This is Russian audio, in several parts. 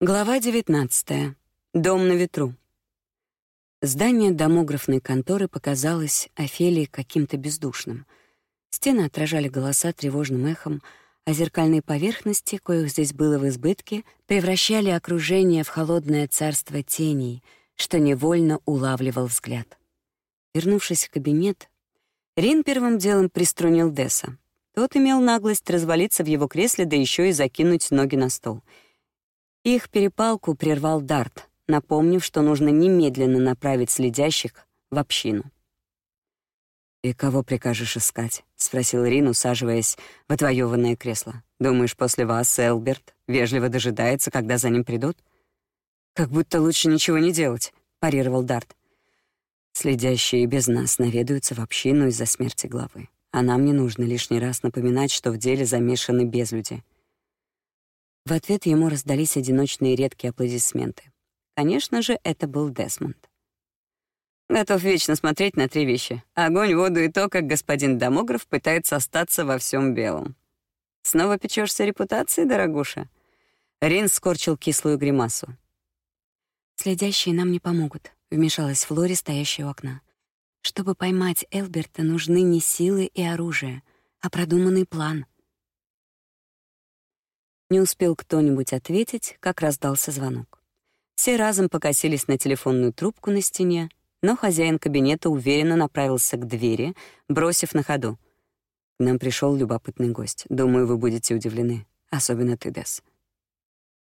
Глава 19. Дом на ветру. Здание домографной конторы показалось Офелии каким-то бездушным. Стены отражали голоса тревожным эхом, а зеркальные поверхности, коих здесь было в избытке, превращали окружение в холодное царство теней, что невольно улавливал взгляд. Вернувшись в кабинет, Рин первым делом приструнил Десса. Тот имел наглость развалиться в его кресле, да еще и закинуть ноги на стол — их перепалку прервал Дарт, напомнив, что нужно немедленно направить следящих в общину. «И кого прикажешь искать?» — спросил Рин, усаживаясь в отвоеванное кресло. «Думаешь, после вас Элберт вежливо дожидается, когда за ним придут?» «Как будто лучше ничего не делать», — парировал Дарт. «Следящие без нас наведаются в общину из-за смерти главы, а нам не нужно лишний раз напоминать, что в деле замешаны безлюди. В ответ ему раздались одиночные редкие аплодисменты. Конечно же, это был Десмонд. Готов вечно смотреть на три вещи: огонь, воду и то, как господин домограф пытается остаться во всем белом. Снова печешься репутацией, дорогуша? Рин скорчил кислую гримасу. Следящие нам не помогут, вмешалась Флори, стоящая у окна. Чтобы поймать Элберта, нужны не силы и оружие, а продуманный план. Не успел кто-нибудь ответить, как раздался звонок. Все разом покосились на телефонную трубку на стене, но хозяин кабинета уверенно направился к двери, бросив на ходу: "К нам пришел любопытный гость. Думаю, вы будете удивлены, особенно ты, Дес".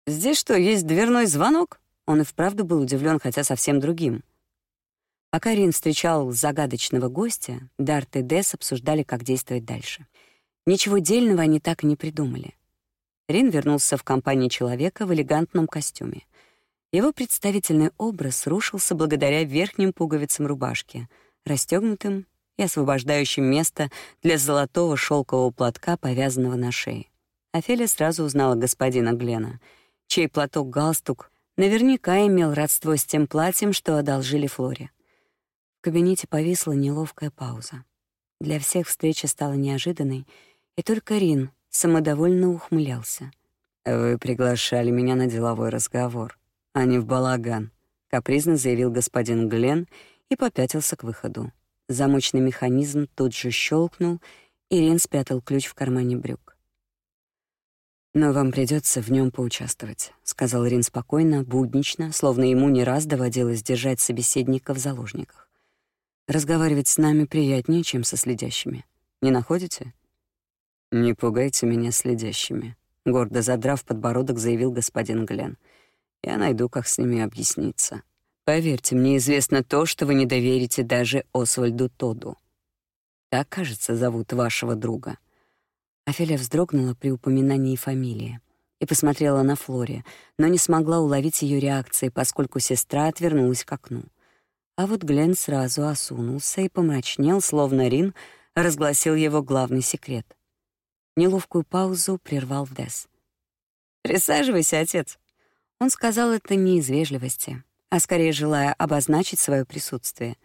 Здесь что, есть дверной звонок? Он и вправду был удивлен, хотя совсем другим. Пока Рин встречал загадочного гостя, Дарт и Дес обсуждали, как действовать дальше. Ничего дельного они так и не придумали. Рин вернулся в компанию человека в элегантном костюме. Его представительный образ рушился благодаря верхним пуговицам рубашки, расстегнутым и освобождающим место для золотого шелкового платка, повязанного на шее. Офелия сразу узнала господина Глена, чей платок-галстук наверняка имел родство с тем платьем, что одолжили Флоре. В кабинете повисла неловкая пауза. Для всех встреча стала неожиданной, и только Рин самодовольно ухмылялся. «Вы приглашали меня на деловой разговор, а не в балаган», — капризно заявил господин Глен и попятился к выходу. Замочный механизм тут же щелкнул, и Рен спрятал ключ в кармане брюк. «Но вам придется в нем поучаствовать», — сказал Рин спокойно, буднично, словно ему не раз доводилось держать собеседника в заложниках. «Разговаривать с нами приятнее, чем со следящими. Не находите?» «Не пугайте меня следящими», — гордо задрав подбородок, заявил господин Глен. «Я найду, как с ними объясниться. Поверьте, мне известно то, что вы не доверите даже Освальду Тоду. Так, кажется, зовут вашего друга». Офелия вздрогнула при упоминании фамилии и посмотрела на Флори, но не смогла уловить ее реакции, поскольку сестра отвернулась к окну. А вот Глен сразу осунулся и помрачнел, словно Рин разгласил его главный секрет. Неловкую паузу прервал Дес. «Присаживайся, отец». Он сказал это не из вежливости, а скорее желая обозначить свое присутствие.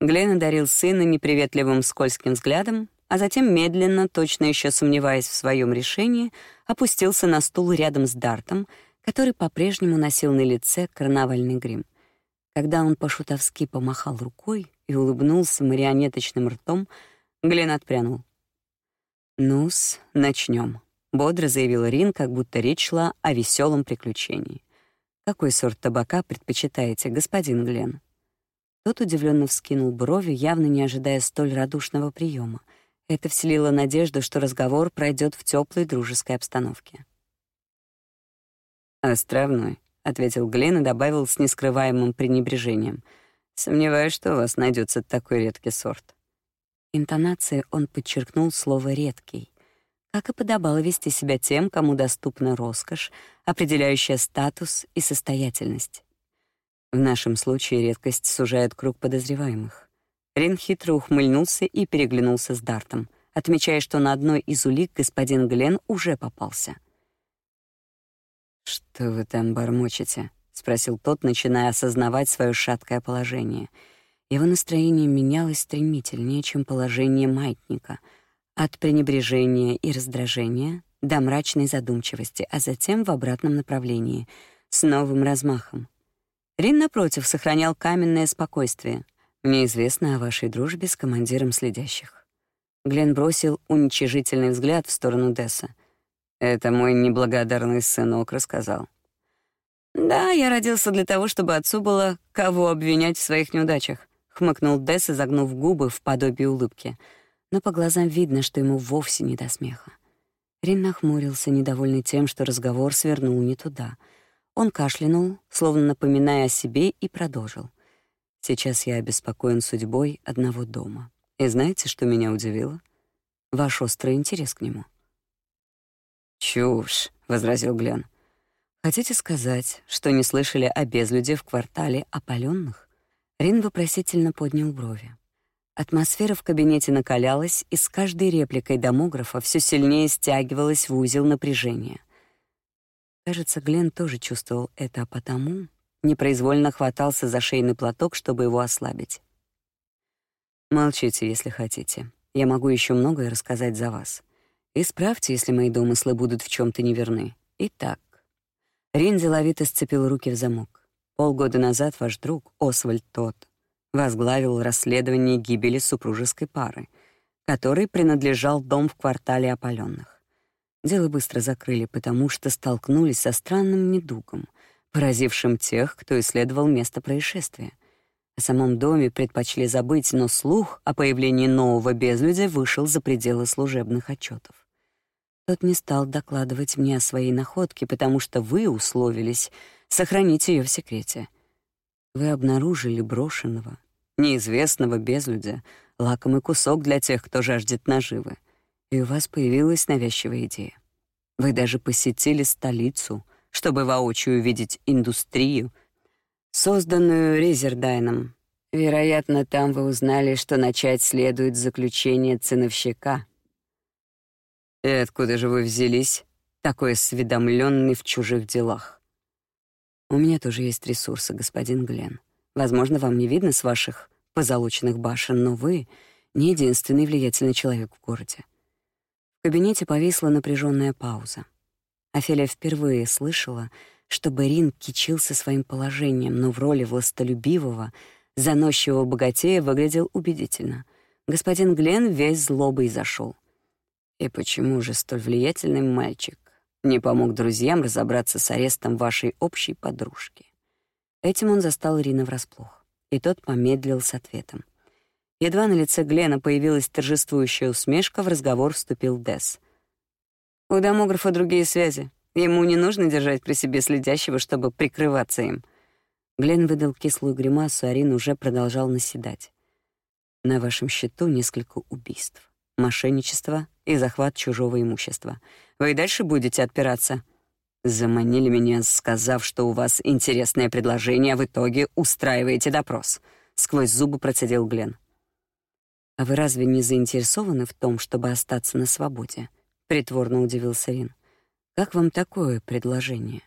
Глен одарил сына неприветливым скользким взглядом, а затем медленно, точно еще сомневаясь в своем решении, опустился на стул рядом с Дартом, который по-прежнему носил на лице карнавальный грим. Когда он по-шутовски помахал рукой и улыбнулся марионеточным ртом, Глен отпрянул. «Ну-с, начнем», — бодро заявил Рин, как будто речь шла о веселом приключении. «Какой сорт табака предпочитаете, господин Глен?» Тот удивленно вскинул брови, явно не ожидая столь радушного приема. Это вселило надежду, что разговор пройдет в теплой дружеской обстановке. «Островной», — ответил Глен и добавил с нескрываемым пренебрежением. «Сомневаюсь, что у вас найдется такой редкий сорт». Интонацией он подчеркнул слово «редкий», как и подобало вести себя тем, кому доступна роскошь, определяющая статус и состоятельность. В нашем случае редкость сужает круг подозреваемых. Рин хитро ухмыльнулся и переглянулся с Дартом, отмечая, что на одной из улик господин Глен уже попался. «Что вы там бормочете?» — спросил тот, начиная осознавать свое шаткое положение — его настроение менялось стремительнее, чем положение маятника, от пренебрежения и раздражения до мрачной задумчивости, а затем в обратном направлении, с новым размахом. Рин, напротив, сохранял каменное спокойствие. «Мне известно о вашей дружбе с командиром следящих». Глен бросил уничижительный взгляд в сторону Десса. «Это мой неблагодарный сынок рассказал». «Да, я родился для того, чтобы отцу было кого обвинять в своих неудачах», — хмыкнул Десс, загнув губы в подобие улыбки. Но по глазам видно, что ему вовсе не до смеха. Рин нахмурился, недовольный тем, что разговор свернул не туда — он кашлянул, словно напоминая о себе, и продолжил. «Сейчас я обеспокоен судьбой одного дома. И знаете, что меня удивило? Ваш острый интерес к нему». «Чушь», — возразил Глен. «Хотите сказать, что не слышали о безлюде в квартале опаленных?» Рин вопросительно поднял брови. Атмосфера в кабинете накалялась, и с каждой репликой домографа все сильнее стягивалась в узел напряжения. Кажется, Глен тоже чувствовал это, а потому непроизвольно хватался за шейный платок, чтобы его ослабить. Молчите, если хотите. Я могу еще многое рассказать за вас. Исправьте, если мои домыслы будут в чем то неверны. Итак, Рин деловито сцепил руки в замок. Полгода назад ваш друг Освальд Тот возглавил расследование гибели супружеской пары, которой принадлежал дом в квартале опаленных. Дело быстро закрыли, потому что столкнулись со странным недугом, поразившим тех, кто исследовал место происшествия. О самом доме предпочли забыть, но слух о появлении нового безлюдя вышел за пределы служебных отчетов. Тот не стал докладывать мне о своей находке, потому что вы условились сохранить ее в секрете. Вы обнаружили брошенного, неизвестного безлюдя, лакомый кусок для тех, кто жаждет наживы и у вас появилась навязчивая идея. Вы даже посетили столицу, чтобы воочию увидеть индустрию, созданную Резердайном. Вероятно, там вы узнали, что начать следует с заключения ценовщика. И откуда же вы взялись, такой осведомленный в чужих делах? У меня тоже есть ресурсы, господин Глен. Возможно, вам не видно с ваших позолоченных башен, но вы не единственный влиятельный человек в городе. В кабинете повисла напряженная пауза. Офелия впервые слышала, что Берин кичился своим положением, но в роли властолюбивого, заносчивого богатея выглядел убедительно. Господин Глен весь злобой зашел. И почему же столь влиятельный мальчик не помог друзьям разобраться с арестом вашей общей подружки? Этим он застал Рина врасплох, и тот помедлил с ответом. Едва на лице Глена появилась торжествующая усмешка, в разговор вступил Десс. «У домографа другие связи. Ему не нужно держать при себе следящего, чтобы прикрываться им». Глен выдал кислую гримасу, а Рин уже продолжал наседать. «На вашем счету несколько убийств, мошенничество и захват чужого имущества. Вы и дальше будете отпираться?» Заманили меня, сказав, что у вас интересное предложение, а в итоге устраиваете допрос. Сквозь зубы процедил Глен. «А вы разве не заинтересованы в том, чтобы остаться на свободе?» — притворно удивился Рин. «Как вам такое предложение?»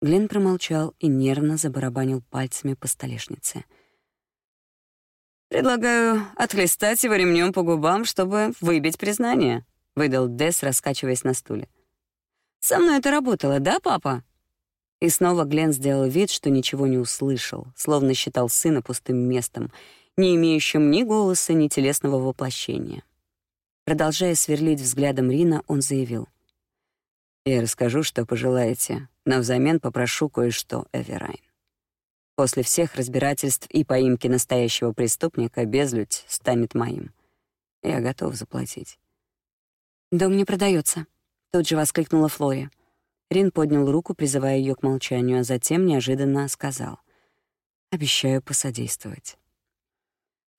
Глен промолчал и нервно забарабанил пальцами по столешнице. «Предлагаю отхлестать его ремнем по губам, чтобы выбить признание», — выдал Дес, раскачиваясь на стуле. «Со мной это работало, да, папа?» И снова Глен сделал вид, что ничего не услышал, словно считал сына пустым местом, не имеющим ни голоса, ни телесного воплощения. Продолжая сверлить взглядом Рина, он заявил. «Я расскажу, что пожелаете, но взамен попрошу кое-что, Эверайн. После всех разбирательств и поимки настоящего преступника безлюдь станет моим. Я готов заплатить». «Дом не продается», — тут же воскликнула Флори. Рин поднял руку, призывая ее к молчанию, а затем неожиданно сказал. «Обещаю посодействовать».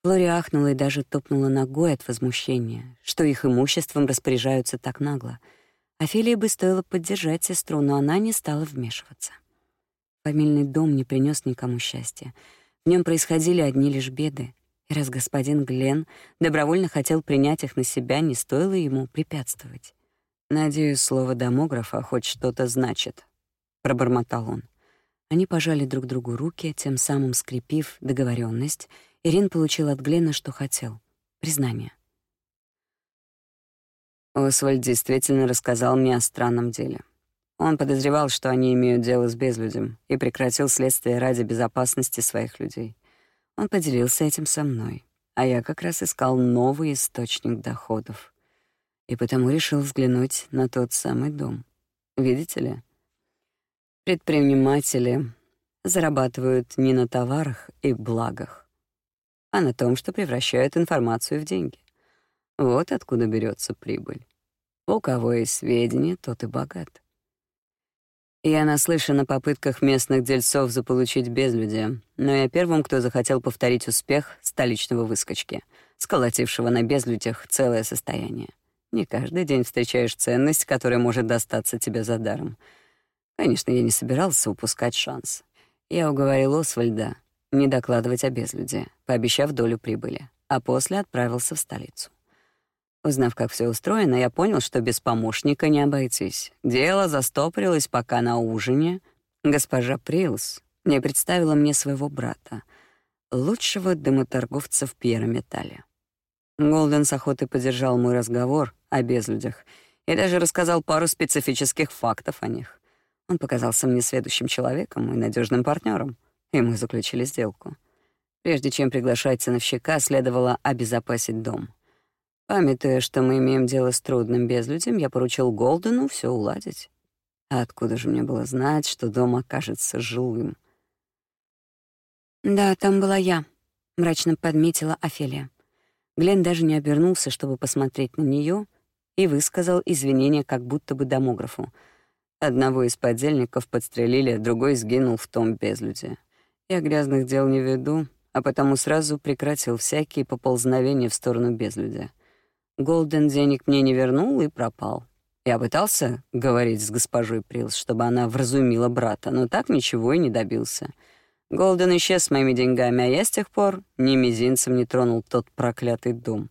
Флори ахнула и даже топнула ногой от возмущения, что их имуществом распоряжаются так нагло. Офелии бы стоило поддержать сестру, но она не стала вмешиваться. Фамильный дом не принес никому счастья. В нем происходили одни лишь беды. И раз господин Глен добровольно хотел принять их на себя, не стоило ему препятствовать. «Надеюсь, слово домографа хоть что-то значит», — пробормотал он. Они пожали друг другу руки, тем самым скрепив договоренность — Ирин получил от Глена, что хотел — признание. Освальд действительно рассказал мне о странном деле. Он подозревал, что они имеют дело с безлюдем, и прекратил следствие ради безопасности своих людей. Он поделился этим со мной, а я как раз искал новый источник доходов. И потому решил взглянуть на тот самый дом. Видите ли, предприниматели зарабатывают не на товарах и благах, а на том, что превращают информацию в деньги. Вот откуда берется прибыль. У кого есть сведения, тот и богат. Я наслышан о попытках местных дельцов заполучить безлюдие, но я первым, кто захотел повторить успех столичного выскочки, сколотившего на безлюдях целое состояние. Не каждый день встречаешь ценность, которая может достаться тебе за даром. Конечно, я не собирался упускать шанс. Я уговорил Освальда не докладывать о безлюде, пообещав долю прибыли, а после отправился в столицу. Узнав, как все устроено, я понял, что без помощника не обойтись. Дело застопорилось, пока на ужине госпожа Прилс не представила мне своего брата, лучшего дымоторговца в пьерометалле. Голден с охотой поддержал мой разговор о безлюдях и даже рассказал пару специфических фактов о них. Он показался мне сведущим человеком и надежным партнером, и мы заключили сделку. Прежде чем приглашать ценовщика, следовало обезопасить дом — Памятуя, что мы имеем дело с трудным безлюдем, я поручил Голдену все уладить. А откуда же мне было знать, что дом окажется жилым? «Да, там была я», — мрачно подметила Офелия. Глен даже не обернулся, чтобы посмотреть на нее, и высказал извинения как будто бы домографу. Одного из подельников подстрелили, другой сгинул в том безлюде. Я грязных дел не веду, а потому сразу прекратил всякие поползновения в сторону безлюдя. Голден денег мне не вернул и пропал. Я пытался говорить с госпожой Прилс, чтобы она вразумила брата, но так ничего и не добился. Голден исчез с моими деньгами, а я с тех пор ни мизинцем не тронул тот проклятый дом.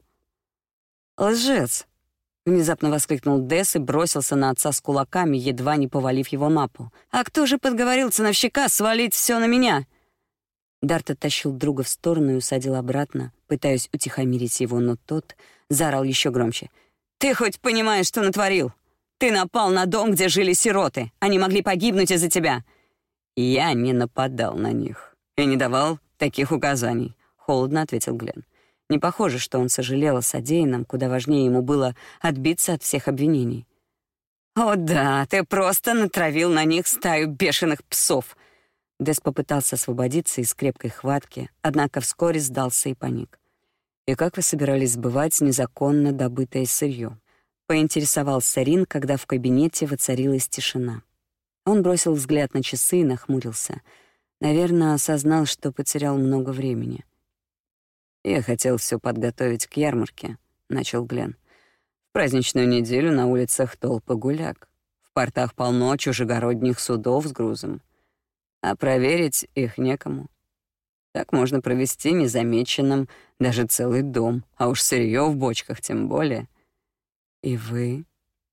«Лжец!» — внезапно воскликнул Десс и бросился на отца с кулаками, едва не повалив его на пол. «А кто же подговорил ценовщика свалить все на меня?» Дарт оттащил друга в сторону и усадил обратно, пытаясь утихомирить его, но тот заорал еще громче. «Ты хоть понимаешь, что натворил? Ты напал на дом, где жили сироты. Они могли погибнуть из-за тебя». «Я не нападал на них и не давал таких указаний», — холодно ответил Глен. Не похоже, что он сожалел о содеянном, куда важнее ему было отбиться от всех обвинений. «О да, ты просто натравил на них стаю бешеных псов», Дес попытался освободиться из крепкой хватки, однако вскоре сдался и паник. «И как вы собирались сбывать незаконно добытое сырье?» — поинтересовался Рин, когда в кабинете воцарилась тишина. Он бросил взгляд на часы и нахмурился. Наверное, осознал, что потерял много времени. «Я хотел все подготовить к ярмарке», — начал Глен. «В праздничную неделю на улицах толпы гуляк. В портах полно чужегородних судов с грузом а проверить их некому. Так можно провести незамеченным даже целый дом, а уж сырье в бочках тем более. И вы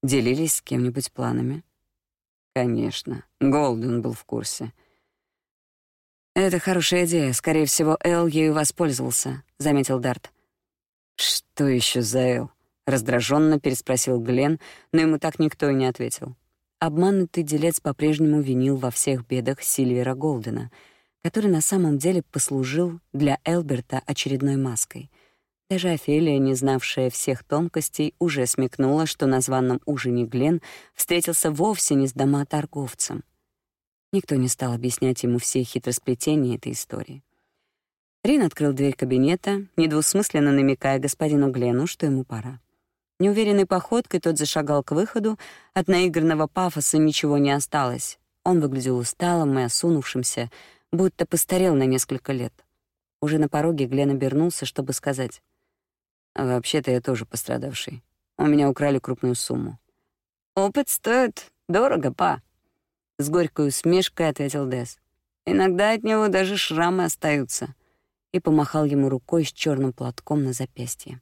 делились с кем-нибудь планами? Конечно, Голден был в курсе. «Это хорошая идея. Скорее всего, Эл ею воспользовался», — заметил Дарт. «Что еще за Эл?» — раздраженно переспросил Глен, но ему так никто и не ответил. Обманутый делец по-прежнему винил во всех бедах Сильвера Голдена, который на самом деле послужил для Элберта очередной маской. Даже Офелия, не знавшая всех тонкостей, уже смекнула, что на званом ужине Глен встретился вовсе не с домоторговцем. Никто не стал объяснять ему все хитросплетения этой истории. Рин открыл дверь кабинета, недвусмысленно намекая господину Глену, что ему пора. Неуверенной походкой тот зашагал к выходу, от наигранного пафоса ничего не осталось. Он выглядел усталым и осунувшимся, будто постарел на несколько лет. Уже на пороге Глен обернулся, чтобы сказать: "Вообще-то я тоже пострадавший. У меня украли крупную сумму". "Опыт стоит дорого, па", с горькой усмешкой ответил Дес. "Иногда от него даже шрамы остаются" и помахал ему рукой с черным платком на запястье.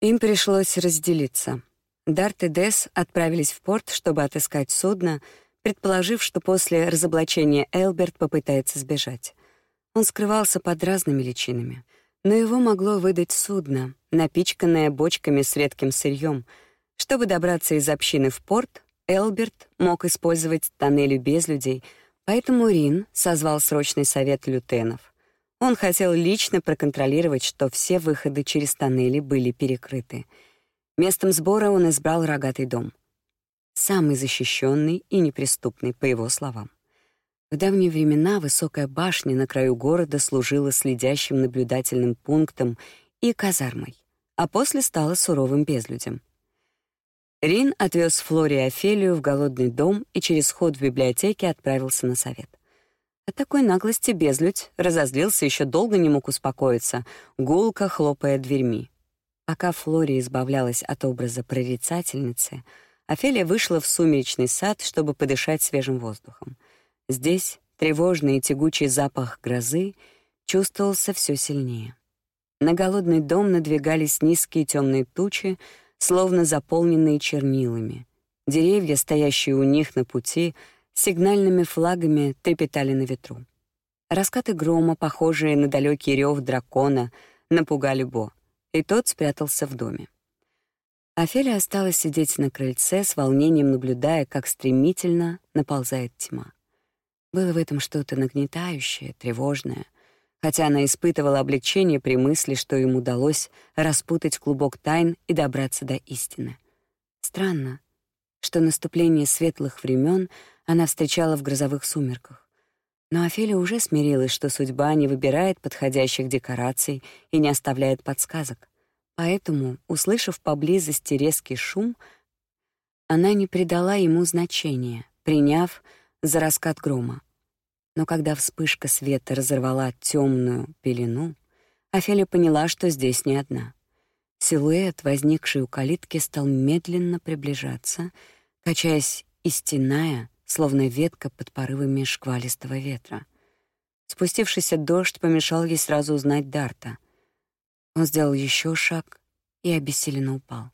Им пришлось разделиться. Дарт и Дес отправились в порт, чтобы отыскать судно, предположив, что после разоблачения Элберт попытается сбежать. Он скрывался под разными личинами, но его могло выдать судно, напичканное бочками с редким сырьем. Чтобы добраться из общины в порт, Элберт мог использовать тоннели без людей, поэтому Рин созвал срочный совет лютенов. Он хотел лично проконтролировать, что все выходы через тоннели были перекрыты. Местом сбора он избрал рогатый дом. Самый защищенный и неприступный, по его словам. В давние времена высокая башня на краю города служила следящим наблюдательным пунктом и казармой, а после стала суровым безлюдем. Рин отвез Флори и Офелию в голодный дом и через ход в библиотеке отправился на совет. От такой наглости безлюдь разозлился, еще долго не мог успокоиться, гулко хлопая дверьми. Пока Флори избавлялась от образа прорицательницы, Офелия вышла в сумеречный сад, чтобы подышать свежим воздухом — Здесь тревожный и тягучий запах грозы чувствовался все сильнее. На голодный дом надвигались низкие темные тучи, словно заполненные чернилами. Деревья, стоящие у них на пути, сигнальными флагами трепетали на ветру. Раскаты грома, похожие на далекий рев дракона, напугали Бо, и тот спрятался в доме. Офелия осталась сидеть на крыльце с волнением, наблюдая, как стремительно наползает тьма. Было в этом что-то нагнетающее, тревожное, хотя она испытывала облегчение при мысли, что им удалось распутать клубок тайн и добраться до истины. Странно, что наступление светлых времен она встречала в грозовых сумерках. Но Офелия уже смирилась, что судьба не выбирает подходящих декораций и не оставляет подсказок. Поэтому, услышав поблизости резкий шум, она не придала ему значения, приняв — за раскат грома. Но когда вспышка света разорвала темную пелену, Офелия поняла, что здесь не одна. Силуэт, возникший у калитки, стал медленно приближаться, качаясь и стеная, словно ветка под порывами шквалистого ветра. Спустившийся дождь помешал ей сразу узнать Дарта. Он сделал еще шаг и обессиленно упал.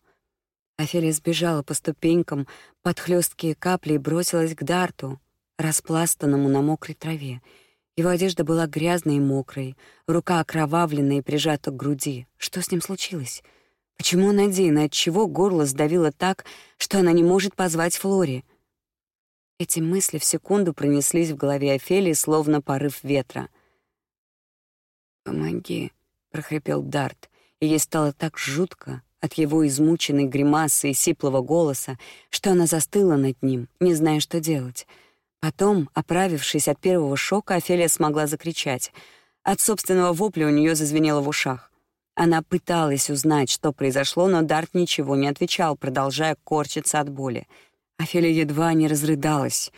Офелия сбежала по ступенькам под хлесткие капли и бросилась к Дарту, распластанному на мокрой траве. Его одежда была грязной и мокрой, рука окровавленная и прижата к груди. Что с ним случилось? Почему он один, и отчего горло сдавило так, что она не может позвать Флори? Эти мысли в секунду пронеслись в голове Офелии, словно порыв ветра. «Помоги», — прохрипел Дарт, и ей стало так жутко от его измученной гримасы и сиплого голоса, что она застыла над ним, не зная, что делать — Потом, оправившись от первого шока, Офелия смогла закричать. От собственного вопля у нее зазвенело в ушах. Она пыталась узнать, что произошло, но Дарт ничего не отвечал, продолжая корчиться от боли. Офелия едва не разрыдалась,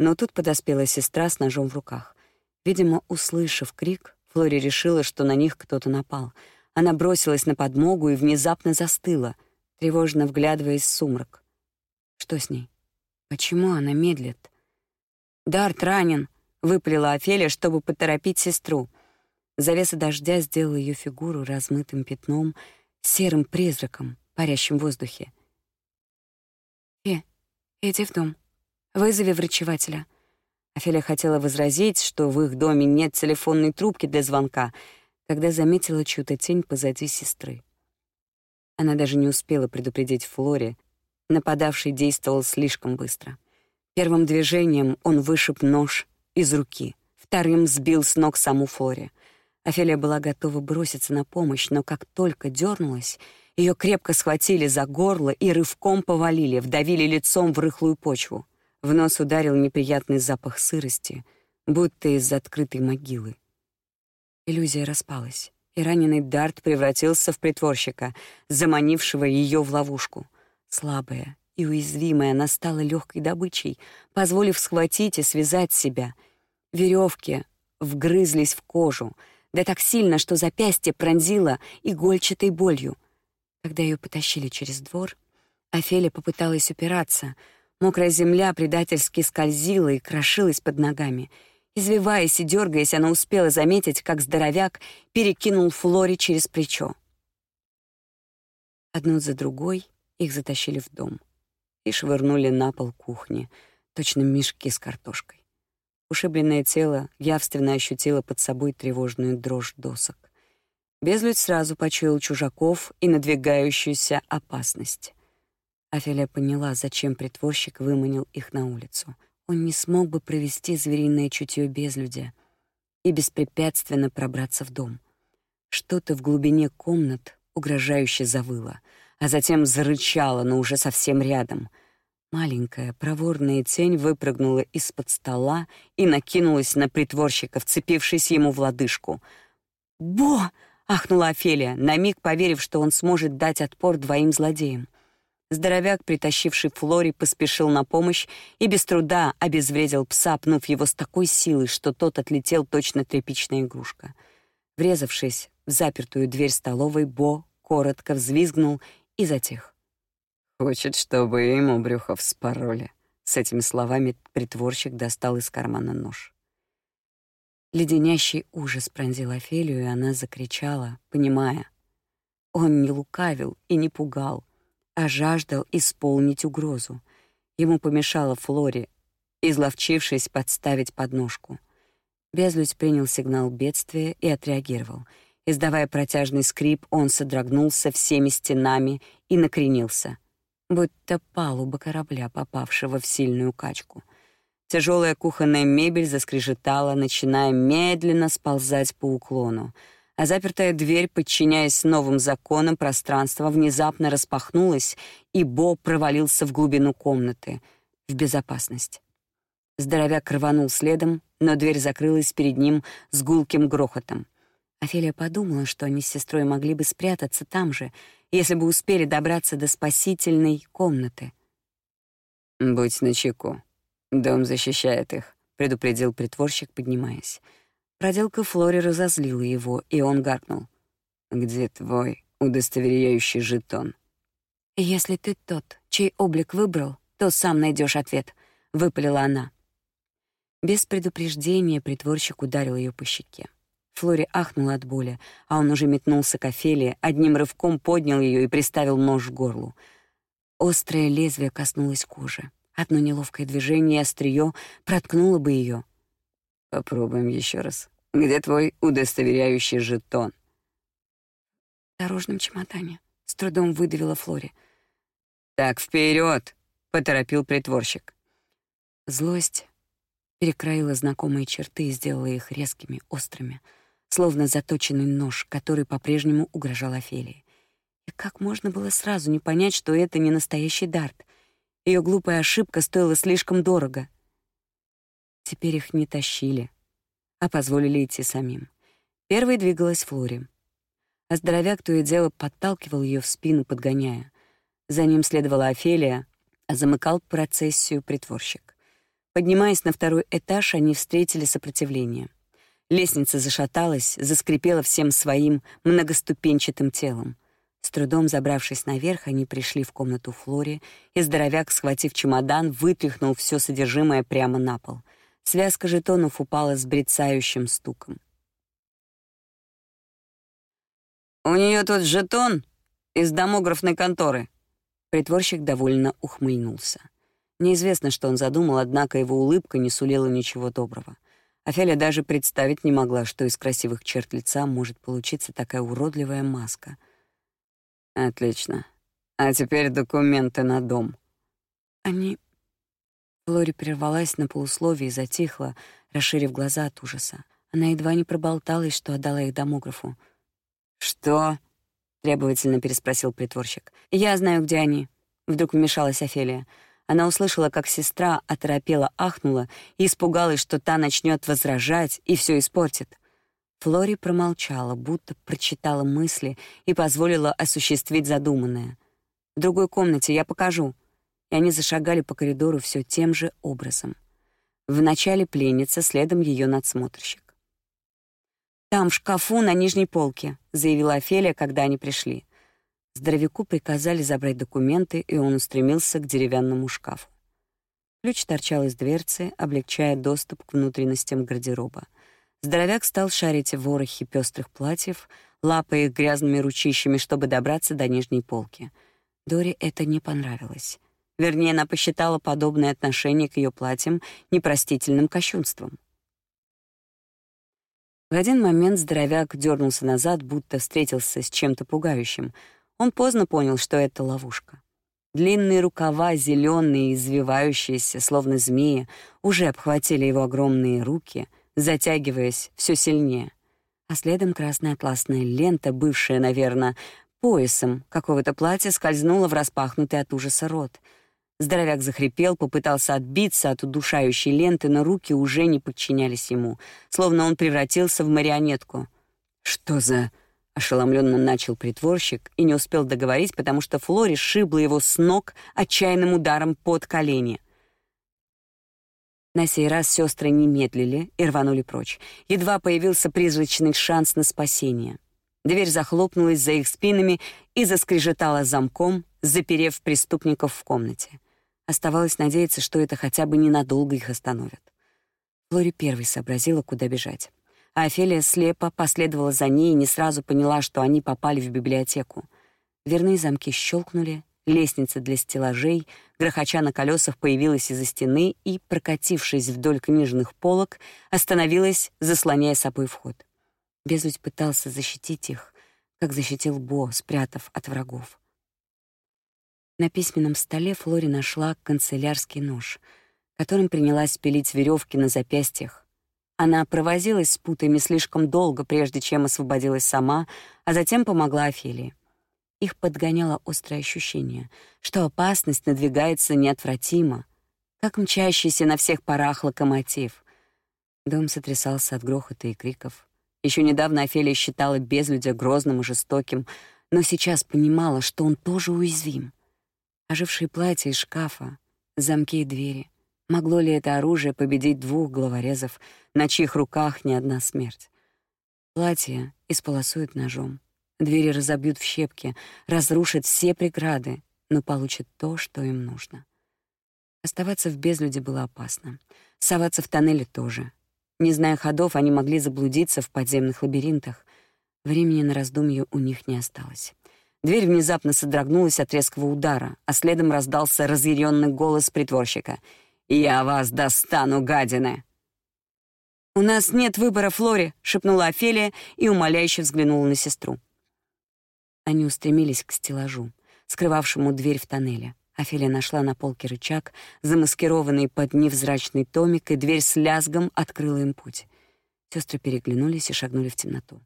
но тут подоспела сестра с ножом в руках. Видимо, услышав крик, Флори решила, что на них кто-то напал. Она бросилась на подмогу и внезапно застыла, тревожно вглядываясь в сумрак. Что с ней? Почему она медлит? «Дарт ранен», — выпалила Офелия, чтобы поторопить сестру. Завеса дождя сделала ее фигуру размытым пятном, серым призраком, парящим в воздухе. «Фе, иди в дом. Вызови врачевателя». Офелия хотела возразить, что в их доме нет телефонной трубки для звонка, когда заметила чью-то тень позади сестры. Она даже не успела предупредить Флоре, нападавший действовал слишком быстро. Первым движением он вышиб нож из руки, вторым сбил с ног саму Флори. Офелия была готова броситься на помощь, но как только дернулась, ее крепко схватили за горло и рывком повалили, вдавили лицом в рыхлую почву. В нос ударил неприятный запах сырости, будто из открытой могилы. Иллюзия распалась, и раненый Дарт превратился в притворщика, заманившего ее в ловушку. Слабая, и уязвимая она стала легкой добычей, позволив схватить и связать себя. Веревки вгрызлись в кожу, да так сильно, что запястье пронзило игольчатой болью. Когда ее потащили через двор, Офелия попыталась упираться. Мокрая земля предательски скользила и крошилась под ногами. Извиваясь и дергаясь, она успела заметить, как здоровяк перекинул Флори через плечо. Одну за другой их затащили в дом и швырнули на пол кухни, точно мешки с картошкой. Ушибленное тело явственно ощутило под собой тревожную дрожь досок. Безлюдь сразу почуял чужаков и надвигающуюся опасность. Офелия поняла, зачем притворщик выманил их на улицу. Он не смог бы провести звериное чутье без людей и беспрепятственно пробраться в дом. Что-то в глубине комнат угрожающе завыло, а затем зарычало, но уже совсем рядом. Маленькая проворная тень выпрыгнула из-под стола и накинулась на притворщика, вцепившись ему в лодыжку. «Бо!» — ахнула Офелия, на миг поверив, что он сможет дать отпор двоим злодеям. Здоровяк, притащивший Флори, поспешил на помощь и без труда обезвредил пса, пнув его с такой силой, что тот отлетел точно тряпичная игрушка. Врезавшись в запертую дверь столовой, Бо коротко взвизгнул и затих. «Хочет, чтобы ему брюхо вспороли». С этими словами притворщик достал из кармана нож. Леденящий ужас пронзил Офелию, и она закричала, понимая. Он не лукавил и не пугал, а жаждал исполнить угрозу. Ему помешала Флори, изловчившись подставить подножку. Безлюдь принял сигнал бедствия и отреагировал. Издавая протяжный скрип, он содрогнулся всеми стенами и накренился, будто палуба корабля, попавшего в сильную качку. Тяжелая кухонная мебель заскрежетала, начиная медленно сползать по уклону — а запертая дверь, подчиняясь новым законам пространства, внезапно распахнулась, и Бо провалился в глубину комнаты, в безопасность. Здоровяк рванул следом, но дверь закрылась перед ним с гулким грохотом. Офелия подумала, что они с сестрой могли бы спрятаться там же, если бы успели добраться до спасительной комнаты. «Будь начеку. Дом защищает их», — предупредил притворщик, поднимаясь. Проделка Флори разозлила его, и он гаркнул. «Где твой удостоверяющий жетон?» «Если ты тот, чей облик выбрал, то сам найдешь ответ», — выпалила она. Без предупреждения притворщик ударил ее по щеке. Флори ахнула от боли, а он уже метнулся к Офелии, одним рывком поднял ее и приставил нож к горлу. Острое лезвие коснулось кожи. Одно неловкое движение и острие проткнуло бы ее. «Попробуем еще раз», где твой удостоверяющий жетон?» «В дорожном чемодане», — с трудом выдавила Флори. «Так, вперед! поторопил притворщик. Злость перекроила знакомые черты и сделала их резкими, острыми, словно заточенный нож, который по-прежнему угрожал Офелии. И как можно было сразу не понять, что это не настоящий дарт? Ее глупая ошибка стоила слишком дорого. Теперь их не тащили, а позволили идти самим. Первой двигалась Флори. А здоровяк то и дело подталкивал ее в спину, подгоняя. За ним следовала Офелия, а замыкал процессию притворщик. Поднимаясь на второй этаж, они встретили сопротивление. Лестница зашаталась, заскрипела всем своим многоступенчатым телом. С трудом забравшись наверх, они пришли в комнату Флори, и здоровяк, схватив чемодан, вытряхнул все содержимое прямо на пол — Связка жетонов упала с брецающим стуком. «У нее тут жетон из домографной конторы». Притворщик довольно ухмыльнулся. Неизвестно, что он задумал, однако его улыбка не сулила ничего доброго. Офелия даже представить не могла, что из красивых черт лица может получиться такая уродливая маска. «Отлично. А теперь документы на дом». «Они Лори прервалась на полусловие и затихла, расширив глаза от ужаса. Она едва не проболталась, что отдала их домографу. «Что?» — требовательно переспросил притворщик. «Я знаю, где они», — вдруг вмешалась Офелия. Она услышала, как сестра оторопела, ахнула и испугалась, что та начнет возражать и все испортит. Флори промолчала, будто прочитала мысли и позволила осуществить задуманное. «В другой комнате я покажу», и они зашагали по коридору все тем же образом. Вначале пленница, следом ее надсмотрщик. «Там, в шкафу на нижней полке», — заявила Офелия, когда они пришли. Здоровяку приказали забрать документы, и он устремился к деревянному шкафу. Ключ торчал из дверцы, облегчая доступ к внутренностям гардероба. Здоровяк стал шарить в ворохе пестрых платьев, лапая их грязными ручищами, чтобы добраться до нижней полки. Доре это не понравилось. Вернее, она посчитала подобное отношение к ее платьям непростительным кощунством. В один момент здоровяк дернулся назад, будто встретился с чем-то пугающим. Он поздно понял, что это ловушка. Длинные рукава, зеленые, извивающиеся, словно змеи, уже обхватили его огромные руки, затягиваясь все сильнее. А следом красная атласная лента, бывшая, наверное, поясом какого-то платья, скользнула в распахнутый от ужаса рот. Здоровяк захрипел, попытался отбиться от удушающей ленты, но руки уже не подчинялись ему, словно он превратился в марионетку. «Что за...» Ошеломленно начал притворщик и не успел договорить, потому что Флори шибла его с ног отчаянным ударом под колени. На сей раз сестры не медлили и рванули прочь. Едва появился призрачный шанс на спасение. Дверь захлопнулась за их спинами и заскрежетала замком, заперев преступников в комнате. Оставалось надеяться, что это хотя бы ненадолго их остановит. Флори первой сообразила, куда бежать а Офелия слепо последовала за ней и не сразу поняла, что они попали в библиотеку. Дверные замки щелкнули, лестница для стеллажей, грохоча на колесах, появилась из-за стены и, прокатившись вдоль книжных полок, остановилась, заслоняя собой вход. Безлюдь пытался защитить их, как защитил Бо, спрятав от врагов. На письменном столе Флори нашла канцелярский нож, которым принялась пилить веревки на запястьях, она провозилась с путами слишком долго, прежде чем освободилась сама, а затем помогла Офелии. Их подгоняло острое ощущение, что опасность надвигается неотвратимо, как мчащийся на всех парах локомотив. Дом сотрясался от грохота и криков. Еще недавно Офелия считала безлюдя грозным и жестоким, но сейчас понимала, что он тоже уязвим. Ожившие платья из шкафа, замки и двери. Могло ли это оружие победить двух главорезов, на чьих руках ни одна смерть? Платье исполосуют ножом, двери разобьют в щепки, разрушат все преграды, но получат то, что им нужно. Оставаться в безлюде было опасно. Соваться в тоннеле тоже. Не зная ходов, они могли заблудиться в подземных лабиринтах. Времени на раздумье у них не осталось. Дверь внезапно содрогнулась от резкого удара, а следом раздался разъяренный голос притворщика — «Я вас достану, гадины!» «У нас нет выбора, Флори», — шепнула Офелия и умоляюще взглянула на сестру. Они устремились к стеллажу, скрывавшему дверь в тоннеле. Офелия нашла на полке рычаг, замаскированный под невзрачный томик, и дверь с лязгом открыла им путь. Сестры переглянулись и шагнули в темноту.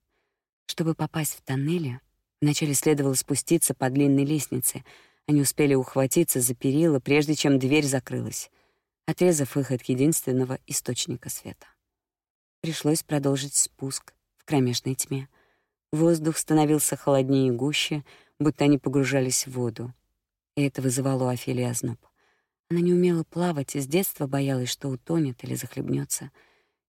Чтобы попасть в тоннеле, вначале следовало спуститься по длинной лестнице. Они успели ухватиться за перила, прежде чем дверь закрылась отрезав их от единственного источника света. Пришлось продолжить спуск в кромешной тьме. Воздух становился холоднее и гуще, будто они погружались в воду. И это вызывало у Офелии озноб. Она не умела плавать и с детства боялась, что утонет или захлебнется.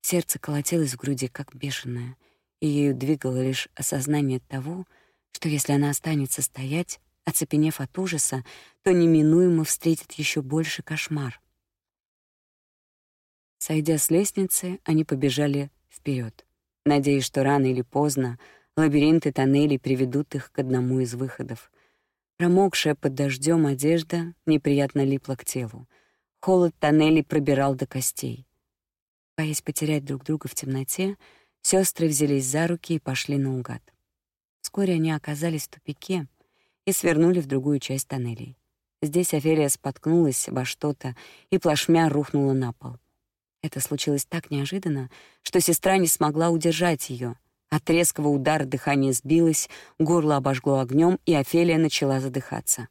Сердце колотилось в груди, как бешеное, и ею двигало лишь осознание того, что если она останется стоять, оцепенев от ужаса, то неминуемо встретит еще больше кошмар — Сойдя с лестницы, они побежали вперед, надеясь, что рано или поздно лабиринты тоннелей приведут их к одному из выходов. Промокшая под дождем одежда неприятно липла к телу. Холод тоннелей пробирал до костей. Боясь потерять друг друга в темноте, сестры взялись за руки и пошли наугад. Вскоре они оказались в тупике и свернули в другую часть тоннелей. Здесь Офелия споткнулась обо что-то и плашмя рухнула на пол. Это случилось так неожиданно, что сестра не смогла удержать ее. От резкого удара дыхание сбилось, горло обожгло огнем, и Офелия начала задыхаться.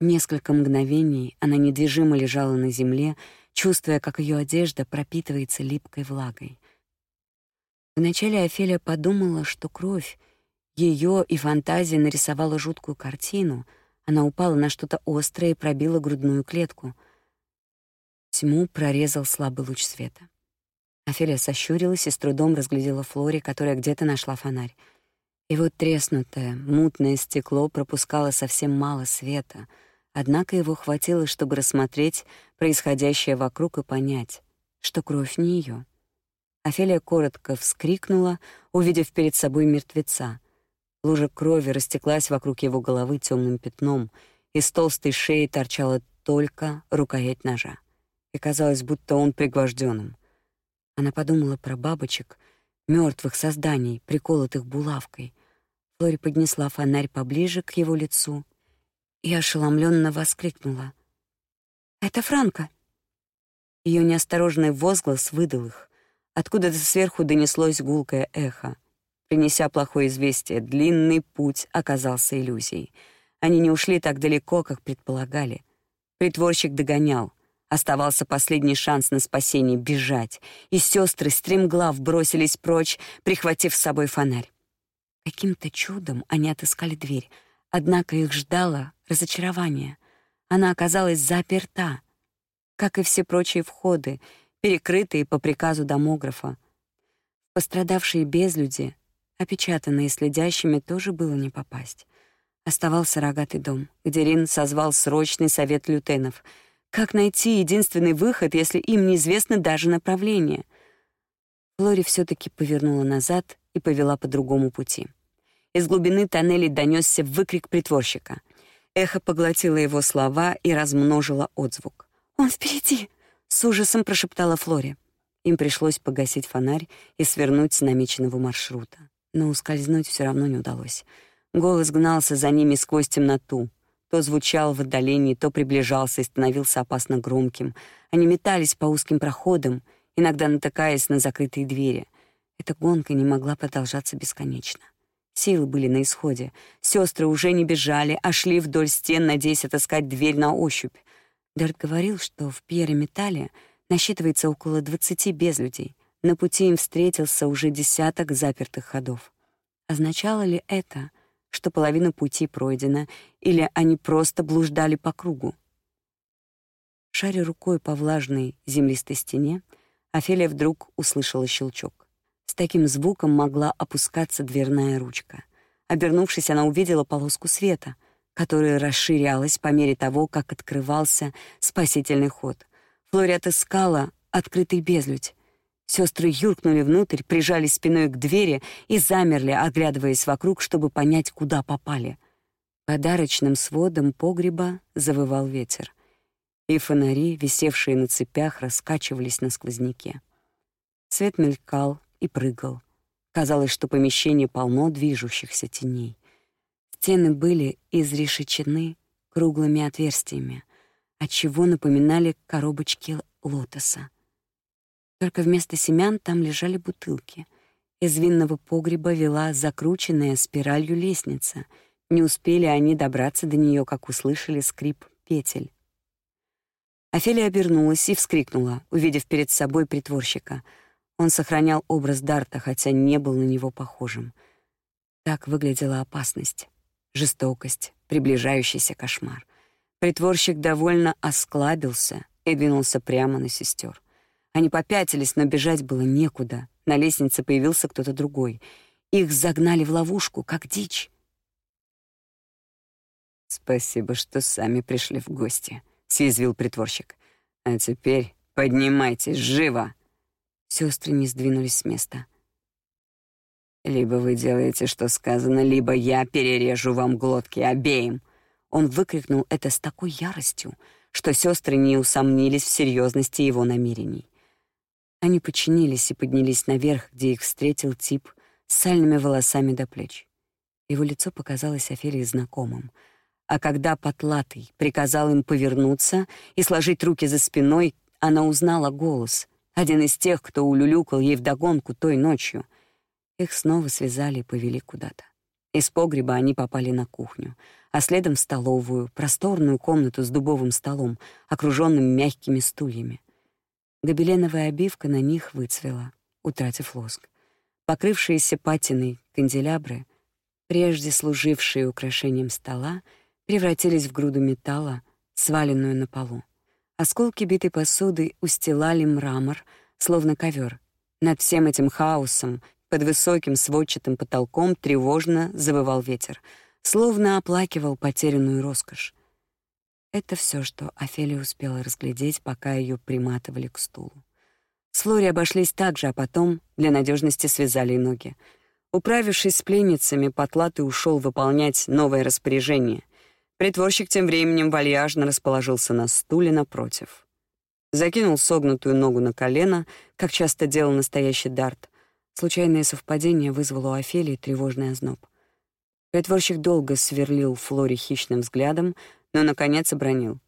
Несколько мгновений она недвижимо лежала на земле, чувствуя, как ее одежда пропитывается липкой влагой. Вначале Офелия подумала, что кровь ее и фантазия нарисовала жуткую картину. Она упала на что-то острое и пробила грудную клетку — Тьму прорезал слабый луч света. Офелия сощурилась и с трудом разглядела Флори, которая где-то нашла фонарь. И вот треснутое, мутное стекло пропускало совсем мало света, однако его хватило, чтобы рассмотреть происходящее вокруг и понять, что кровь не ее. Офелия коротко вскрикнула, увидев перед собой мертвеца. Лужа крови растеклась вокруг его головы темным пятном, из толстой шеи торчала только рукоять ножа и казалось, будто он пригвожденным. Она подумала про бабочек, мертвых созданий, приколотых булавкой. Флори поднесла фонарь поближе к его лицу и ошеломленно воскликнула. «Это Франко!» Ее неосторожный возглас выдал их. Откуда-то сверху донеслось гулкое эхо. Принеся плохое известие, длинный путь оказался иллюзией. Они не ушли так далеко, как предполагали. Притворщик догонял. Оставался последний шанс на спасение — бежать. И сестры стремглав бросились прочь, прихватив с собой фонарь. Каким-то чудом они отыскали дверь, однако их ждало разочарование. Она оказалась заперта, как и все прочие входы, перекрытые по приказу домографа. Пострадавшие безлюди, опечатанные следящими, тоже было не попасть. Оставался рогатый дом, где Рин созвал срочный совет лютенов. Как найти единственный выход, если им неизвестно даже направление? Флори все таки повернула назад и повела по другому пути. Из глубины тоннелей донесся выкрик притворщика. Эхо поглотило его слова и размножило отзвук. «Он впереди!» — с ужасом прошептала Флори. Им пришлось погасить фонарь и свернуть с намеченного маршрута. Но ускользнуть все равно не удалось. Голос гнался за ними сквозь темноту. То звучал в отдалении, то приближался и становился опасно громким. Они метались по узким проходам, иногда натыкаясь на закрытые двери. Эта гонка не могла продолжаться бесконечно. Силы были на исходе. Сестры уже не бежали, а шли вдоль стен, надеясь отыскать дверь на ощупь. Дерт говорил, что в Пьере-Металле насчитывается около двадцати безлюдей. На пути им встретился уже десяток запертых ходов. Означало ли это, что половина пути пройдена, или они просто блуждали по кругу? Шаря рукой по влажной землистой стене, Офелия вдруг услышала щелчок. С таким звуком могла опускаться дверная ручка. Обернувшись, она увидела полоску света, которая расширялась по мере того, как открывался спасительный ход. Флори отыскала открытый безлюдь. Сестры юркнули внутрь, прижали спиной к двери и замерли, оглядываясь вокруг, чтобы понять, куда попали. Подарочным сводом погреба завывал ветер, и фонари, висевшие на цепях, раскачивались на сквозняке. Свет мелькал, и прыгал. Казалось, что помещение полно движущихся теней. Стены были изрешечены круглыми отверстиями, отчего напоминали коробочки лотоса. Только вместо семян там лежали бутылки. Из винного погреба вела закрученная спиралью лестница. Не успели они добраться до нее, как услышали скрип петель. Офелия обернулась и вскрикнула, увидев перед собой притворщика — он сохранял образ Дарта, хотя не был на него похожим. Так выглядела опасность, жестокость, приближающийся кошмар. Притворщик довольно осклабился и двинулся прямо на сестер. Они попятились, но бежать было некуда. На лестнице появился кто-то другой. Их загнали в ловушку, как дичь. «Спасибо, что сами пришли в гости», — съязвил притворщик. «А теперь поднимайтесь живо!» Сестры не сдвинулись с места. «Либо вы делаете, что сказано, либо я перережу вам глотки обеим!» Он выкрикнул это с такой яростью, что сестры не усомнились в серьезности его намерений. Они подчинились и поднялись наверх, где их встретил тип с сальными волосами до плеч. Его лицо показалось Офелии знакомым. А когда Потлатый приказал им повернуться и сложить руки за спиной, она узнала голос, один из тех, кто улюлюкал ей вдогонку той ночью. Их снова связали и повели куда-то. Из погреба они попали на кухню, а следом в столовую, просторную комнату с дубовым столом, окруженным мягкими стульями. Гобеленовая обивка на них выцвела, утратив лоск. Покрывшиеся патиной канделябры, прежде служившие украшением стола, превратились в груду металла, сваленную на полу. Осколки битой посуды устилали мрамор, словно ковер. Над всем этим хаосом, под высоким сводчатым потолком тревожно завывал ветер, словно оплакивал потерянную роскошь. Это все, что Офелия успела разглядеть, пока ее приматывали к стулу. С Флори обошлись так же, а потом для надежности связали ноги. Управившись с пленницами, Потлатый ушел выполнять новое распоряжение. Притворщик тем временем вальяжно расположился на стуле напротив. Закинул согнутую ногу на колено, как часто делал настоящий дарт. Случайное совпадение вызвало у Офелии тревожный озноб. Притворщик долго сверлил Флори хищным взглядом, но, наконец, обронил.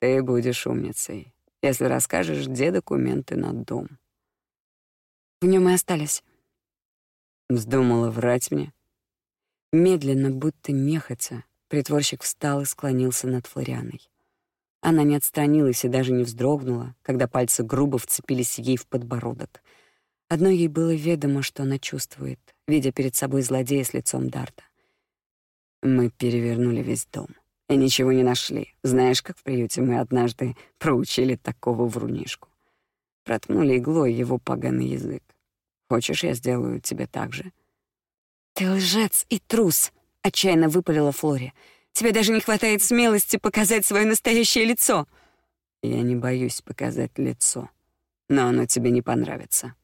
«Ты будешь умницей, если расскажешь, где документы на дом». «В нем и остались». Вздумала врать мне. Медленно, будто нехотя, притворщик встал и склонился над Флорианой. Она не отстранилась и даже не вздрогнула, когда пальцы грубо вцепились ей в подбородок. Одно ей было ведомо, что она чувствует, видя перед собой злодея с лицом Дарта. Мы перевернули весь дом и ничего не нашли. Знаешь, как в приюте мы однажды проучили такого врунишку. Проткнули иглой его поганый язык. Хочешь, я сделаю тебе так же?» «Ты лжец и трус!» — отчаянно выпалила Флори. «Тебе даже не хватает смелости показать свое настоящее лицо!» «Я не боюсь показать лицо, но оно тебе не понравится».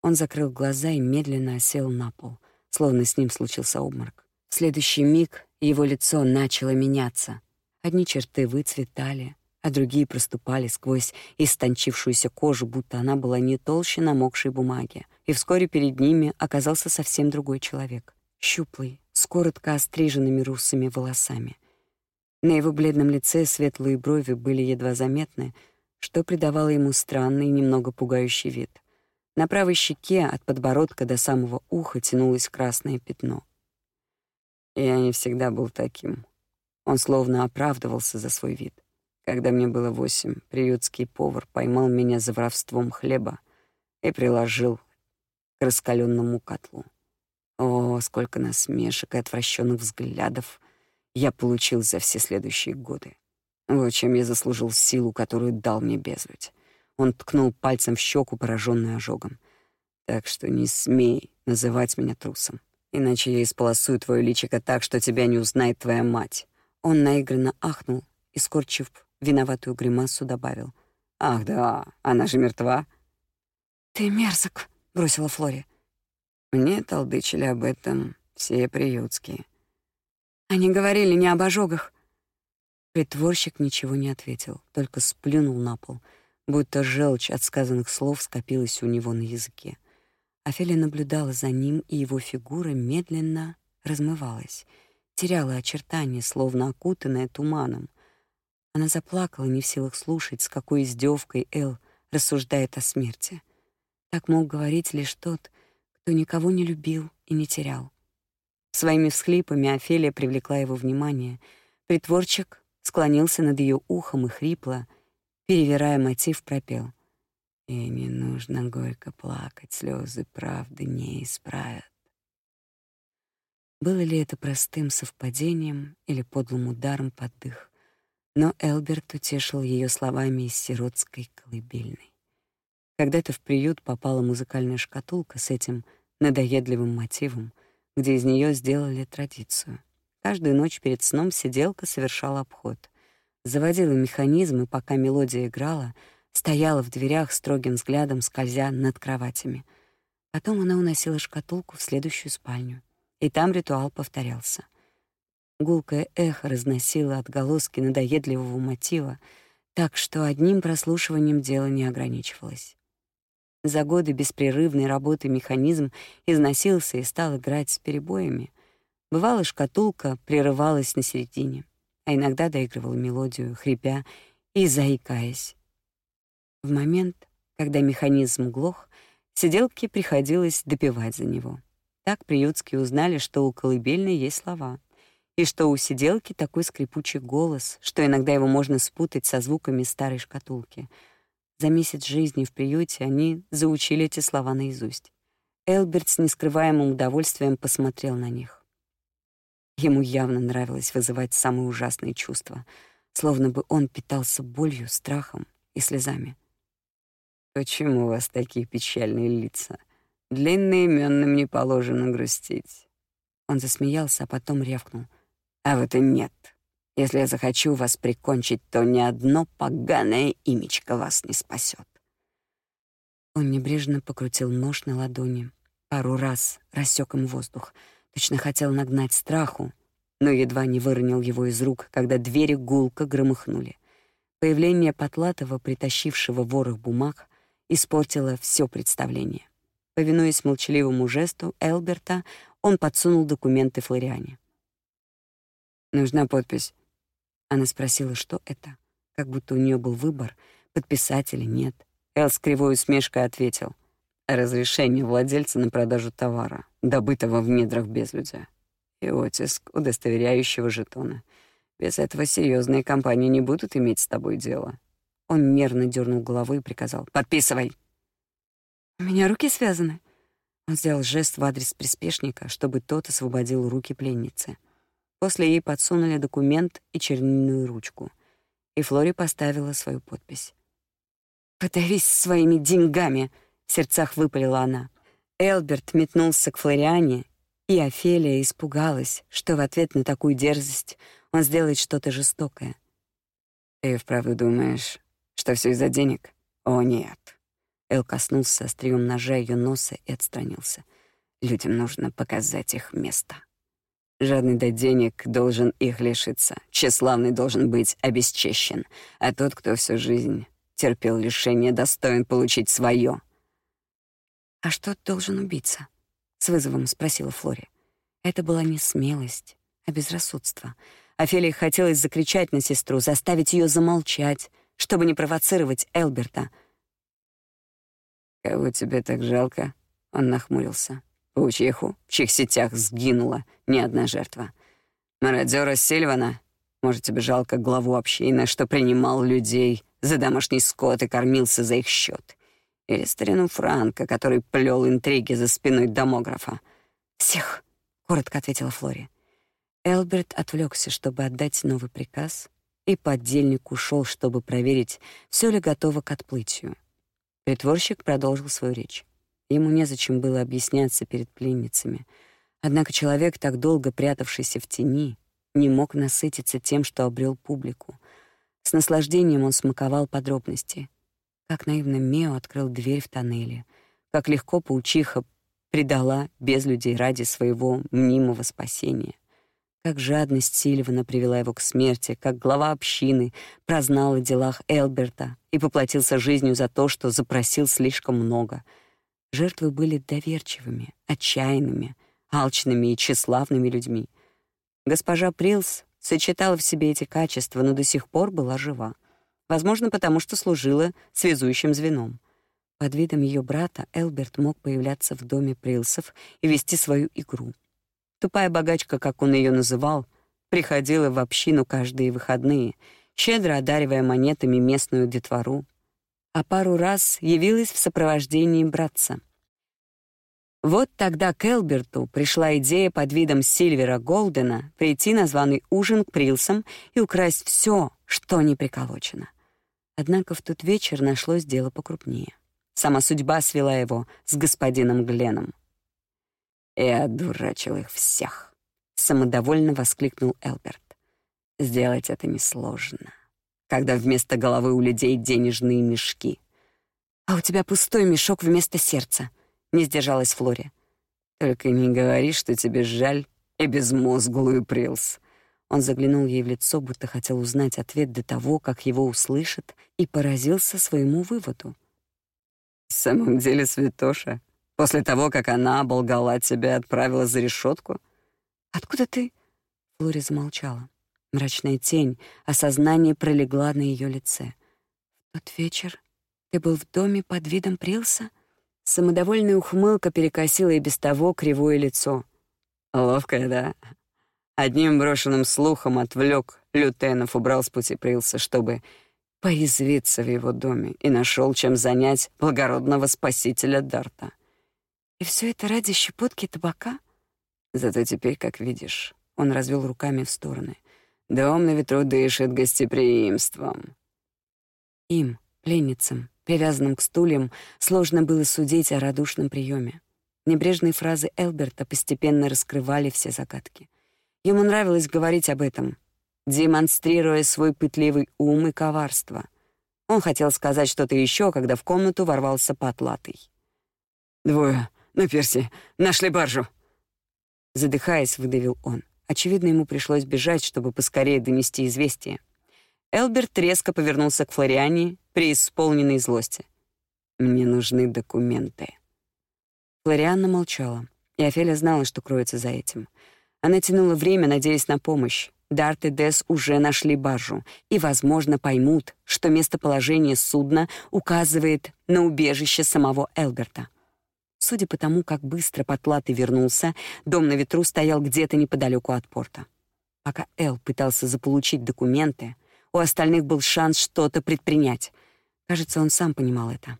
Он закрыл глаза и медленно осел на пол, словно с ним случился обморок. В следующий миг его лицо начало меняться. Одни черты выцветали, а другие проступали сквозь истончившуюся кожу, будто она была не толще намокшей бумаги. И вскоре перед ними оказался совсем другой человек. Щуплый, с коротко остриженными русыми волосами. На его бледном лице светлые брови были едва заметны, что придавало ему странный, немного пугающий вид. На правой щеке от подбородка до самого уха тянулось красное пятно. Я не всегда был таким. Он словно оправдывался за свой вид. Когда мне было восемь, приютский повар поймал меня за воровством хлеба и приложил к раскаленному котлу. О, сколько насмешек и отвращенных взглядов я получил за все следующие годы. Вот чем я заслужил силу, которую дал мне безлюдь. Он ткнул пальцем в щеку, пораженную ожогом. Так что не смей называть меня трусом иначе я исполосую твое личико так, что тебя не узнает твоя мать». Он наигранно ахнул и, скорчив виноватую гримасу, добавил. «Ах да, она же мертва». «Ты мерзок», — бросила Флори. Мне толдычили об этом все приютские. Они говорили не об ожогах. Притворщик ничего не ответил, только сплюнул на пол, будто желчь от сказанных слов скопилась у него на языке. Офелия наблюдала за ним, и его фигура медленно размывалась, теряла очертания, словно окутанная туманом. Она заплакала, не в силах слушать, с какой издевкой Эл рассуждает о смерти. Так мог говорить лишь тот, кто никого не любил и не терял. Своими всхлипами Офелия привлекла его внимание. Притворчик склонился над ее ухом и хрипло, перевирая мотив, пропел. И не нужно горько плакать, слезы правды не исправят. Было ли это простым совпадением или подлым ударом под дых? Но Элберт утешил ее словами из сиротской колыбельной. Когда-то в приют попала музыкальная шкатулка с этим надоедливым мотивом, где из нее сделали традицию. Каждую ночь перед сном сиделка совершала обход. Заводила механизм, и пока мелодия играла — стояла в дверях строгим взглядом, скользя над кроватями. Потом она уносила шкатулку в следующую спальню, и там ритуал повторялся. Гулкое эхо разносило отголоски надоедливого мотива, так что одним прослушиванием дело не ограничивалось. За годы беспрерывной работы механизм износился и стал играть с перебоями. Бывало, шкатулка прерывалась на середине, а иногда доигрывала мелодию, хрипя и заикаясь. В момент, когда механизм глох, сиделке приходилось допивать за него. Так приютские узнали, что у колыбельной есть слова, и что у сиделки такой скрипучий голос, что иногда его можно спутать со звуками старой шкатулки. За месяц жизни в приюте они заучили эти слова наизусть. Элберт с нескрываемым удовольствием посмотрел на них. Ему явно нравилось вызывать самые ужасные чувства, словно бы он питался болью, страхом и слезами. Почему у вас такие печальные лица? Длинноименным не положено грустить. Он засмеялся, а потом рявкнул. А вот и нет. Если я захочу вас прикончить, то ни одно поганое имечко вас не спасет. Он небрежно покрутил нож на ладони, пару раз рассек им воздух, точно хотел нагнать страху, но едва не выронил его из рук, когда двери гулко громыхнули. Появление Потлатова, притащившего ворох бумаг, испортила все представление. Повинуясь молчаливому жесту Элберта, он подсунул документы Флориане. «Нужна подпись». Она спросила, что это, как будто у нее был выбор, подписать или нет. Эл с кривой усмешкой ответил. «Разрешение владельца на продажу товара, добытого в недрах безлюдя, и оттиск удостоверяющего жетона. Без этого серьезные компании не будут иметь с тобой дело». Он нервно дернул головой и приказал. «Подписывай!» «У меня руки связаны». Он сделал жест в адрес приспешника, чтобы тот освободил руки пленницы. После ей подсунули документ и чернильную ручку, и Флори поставила свою подпись. «Подавись своими деньгами!» — в сердцах выпалила она. Элберт метнулся к Флориане, и Офелия испугалась, что в ответ на такую дерзость он сделает что-то жестокое. «Ты вправду думаешь, что все из-за денег?» «О, нет!» Эл коснулся острием ножа ее носа и отстранился. «Людям нужно показать их место. Жадный до денег должен их лишиться, тщеславный должен быть обесчещен, а тот, кто всю жизнь терпел лишение, достоин получить свое. «А что должен убиться?» — с вызовом спросила Флори. Это была не смелость, а безрассудство. Офелии хотелось закричать на сестру, заставить ее замолчать, чтобы не провоцировать Элберта — «Кого тебе так жалко?» Он нахмурился. «Паучиху, в чьих сетях сгинула не одна жертва. Мародёра Сильвана? Может, тебе жалко главу общины, что принимал людей за домашний скот и кормился за их счет? Или старину Франка, который плел интриги за спиной домографа?» «Всех», — коротко ответила Флори. Элберт отвлекся, чтобы отдать новый приказ, и поддельник ушел, чтобы проверить, все ли готово к отплытию. Притворщик продолжил свою речь. Ему незачем было объясняться перед пленницами. Однако человек, так долго прятавшийся в тени, не мог насытиться тем, что обрел публику. С наслаждением он смаковал подробности. Как наивно Мео открыл дверь в тоннеле, как легко паучиха предала без людей ради своего мнимого спасения — как жадность Сильвана привела его к смерти, как глава общины прознал о делах Элберта и поплатился жизнью за то, что запросил слишком много. Жертвы были доверчивыми, отчаянными, алчными и тщеславными людьми. Госпожа Прилс сочетала в себе эти качества, но до сих пор была жива. Возможно, потому что служила связующим звеном. Под видом ее брата Элберт мог появляться в доме Прилсов и вести свою игру — Тупая богачка, как он ее называл, приходила в общину каждые выходные, щедро одаривая монетами местную детвору, а пару раз явилась в сопровождении братца. Вот тогда к Элберту пришла идея под видом Сильвера Голдена прийти на званый ужин к Прилсам и украсть все, что не приколочено. Однако в тот вечер нашлось дело покрупнее. Сама судьба свела его с господином Гленом. И одурачил их всех. Самодовольно воскликнул Элберт. Сделать это несложно, когда вместо головы у людей денежные мешки. А у тебя пустой мешок вместо сердца, не сдержалась Флори. Только не говори, что тебе жаль и безмозглую Прилс. Он заглянул ей в лицо, будто хотел узнать ответ до того, как его услышат, и поразился своему выводу. «В самом деле, святоша, После того, как она оболгала тебя и отправила за решетку? Откуда ты? Флори замолчала. Мрачная тень, осознание пролегла на ее лице. В тот вечер ты был в доме под видом Прилса? Самодовольная ухмылка перекосила и без того кривое лицо. Ловкая, да? Одним брошенным слухом отвлек Лютенов, убрал с пути Прилса, чтобы порезвиться в его доме и нашел, чем занять благородного спасителя Дарта. И все это ради щепотки табака? Зато теперь, как видишь, он развел руками в стороны. Дом на ветру дышит гостеприимством. Им, пленницам, привязанным к стульям, сложно было судить о радушном приеме. Небрежные фразы Элберта постепенно раскрывали все загадки. Ему нравилось говорить об этом, демонстрируя свой пытливый ум и коварство. Он хотел сказать что-то еще, когда в комнату ворвался потлатый. «Двое на пирсе. Нашли баржу». Задыхаясь, выдавил он. Очевидно, ему пришлось бежать, чтобы поскорее донести известие. Элберт резко повернулся к Флориане, преисполненной злости. «Мне нужны документы». Флорианна молчала. И Офелия знала, что кроется за этим. Она тянула время, надеясь на помощь. Дарт и Дес уже нашли баржу и, возможно, поймут, что местоположение судна указывает на убежище самого Элберта. Судя по тому, как быстро Потлатый вернулся, дом на ветру стоял где-то неподалеку от порта. Пока Эл пытался заполучить документы, у остальных был шанс что-то предпринять. Кажется, он сам понимал это.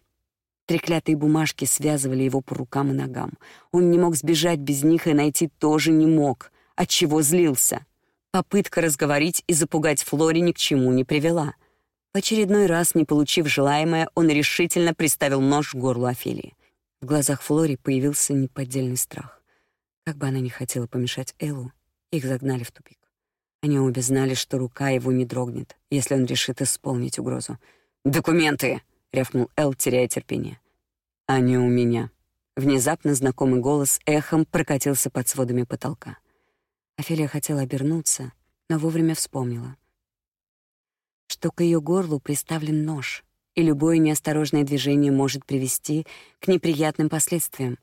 Треклятые бумажки связывали его по рукам и ногам. Он не мог сбежать без них и найти тоже не мог, от чего злился. Попытка разговорить и запугать Флори ни к чему не привела. В очередной раз, не получив желаемое, он решительно приставил нож к горлу Офелии. В глазах Флори появился неподдельный страх. Как бы она ни хотела помешать Эллу, их загнали в тупик. Они обе знали, что рука его не дрогнет, если он решит исполнить угрозу. «Документы!» — рявкнул Эл, теряя терпение. «Они у меня». Внезапно знакомый голос эхом прокатился под сводами потолка. Офелия хотела обернуться, но вовремя вспомнила, что к ее горлу приставлен нож, и любое неосторожное движение может привести к неприятным последствиям.